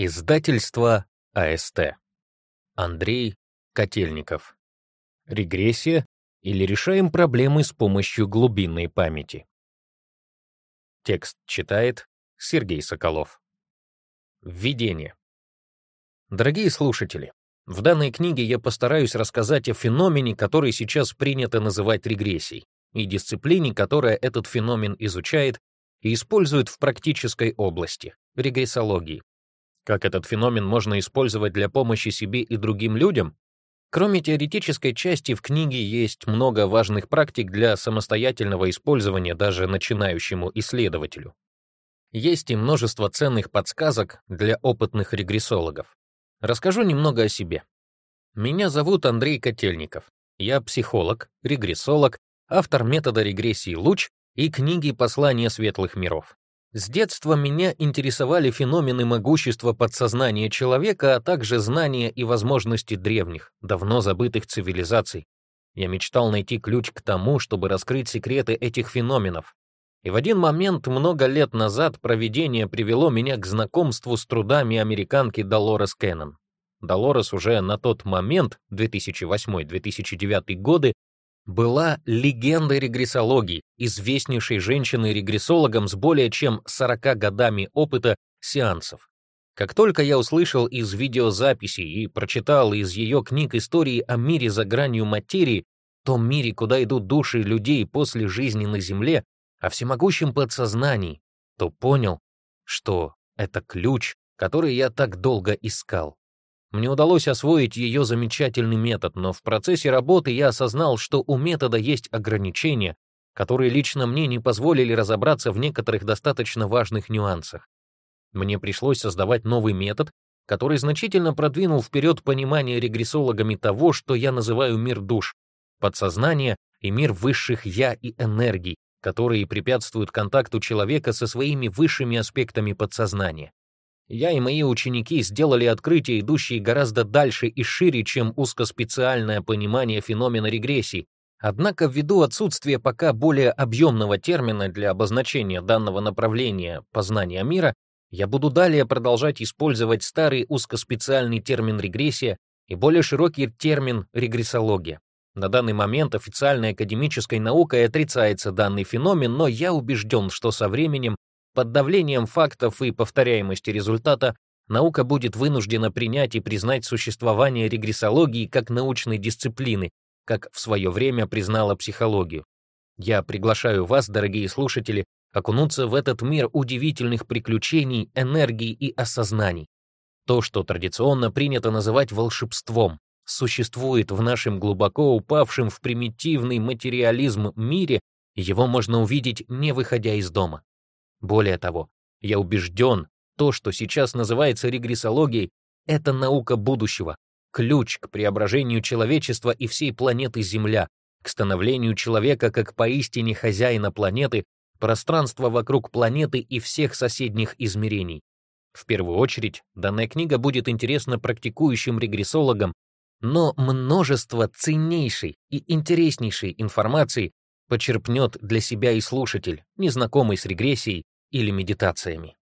Издательство АСТ. Андрей Котельников. Регрессия или решаем проблемы с помощью глубинной памяти. Текст читает Сергей Соколов. Введение. Дорогие слушатели, в данной книге я постараюсь рассказать о феномене, который сейчас принято называть регрессией, и дисциплине, которая этот феномен изучает и использует в практической области — регрессологии, как этот феномен можно использовать для помощи себе и другим людям? Кроме теоретической части, в книге есть много важных практик для самостоятельного использования даже начинающему исследователю. Есть и множество ценных подсказок для опытных регрессологов. Расскажу немного о себе. Меня зовут Андрей Котельников. Я психолог, регрессолог, автор метода регрессии «Луч» и книги «Послание светлых миров». С детства меня интересовали феномены могущества подсознания человека, а также знания и возможности древних, давно забытых цивилизаций. Я мечтал найти ключ к тому, чтобы раскрыть секреты этих феноменов. И в один момент много лет назад проведение привело меня к знакомству с трудами американки Долорес Кеннон. Долорес уже на тот момент, 2008-2009 годы, была легендой регрессологии, известнейшей женщиной-регрессологом с более чем 40 годами опыта сеансов. Как только я услышал из видеозаписи и прочитал из ее книг истории о мире за гранью материи, том мире, куда идут души людей после жизни на Земле, о всемогущем подсознании, то понял, что это ключ, который я так долго искал. Мне удалось освоить ее замечательный метод, но в процессе работы я осознал, что у метода есть ограничения, которые лично мне не позволили разобраться в некоторых достаточно важных нюансах. Мне пришлось создавать новый метод, который значительно продвинул вперед понимание регрессологами того, что я называю мир душ, подсознание и мир высших «я» и энергий, которые препятствуют контакту человека со своими высшими аспектами подсознания. Я и мои ученики сделали открытия, идущие гораздо дальше и шире, чем узкоспециальное понимание феномена регрессий. Однако ввиду отсутствия пока более объемного термина для обозначения данного направления познания мира, я буду далее продолжать использовать старый узкоспециальный термин регрессия и более широкий термин регрессология. На данный момент официальной академической наукой отрицается данный феномен, но я убежден, что со временем под давлением фактов и повторяемости результата наука будет вынуждена принять и признать существование регрессологии как научной дисциплины, как в свое время признала психологию. Я приглашаю вас, дорогие слушатели, окунуться в этот мир удивительных приключений, энергии и осознаний. То, что традиционно принято называть волшебством, существует в нашем глубоко упавшем в примитивный материализм мире, его можно увидеть, не выходя из дома. Более того, я убежден, то, что сейчас называется регрессологией, это наука будущего, ключ к преображению человечества и всей планеты Земля, к становлению человека как поистине хозяина планеты, пространства вокруг планеты и всех соседних измерений. В первую очередь, данная книга будет интересна практикующим регрессологам, но множество ценнейшей и интереснейшей информации почерпнет для себя и слушатель, незнакомый с регрессией или медитациями.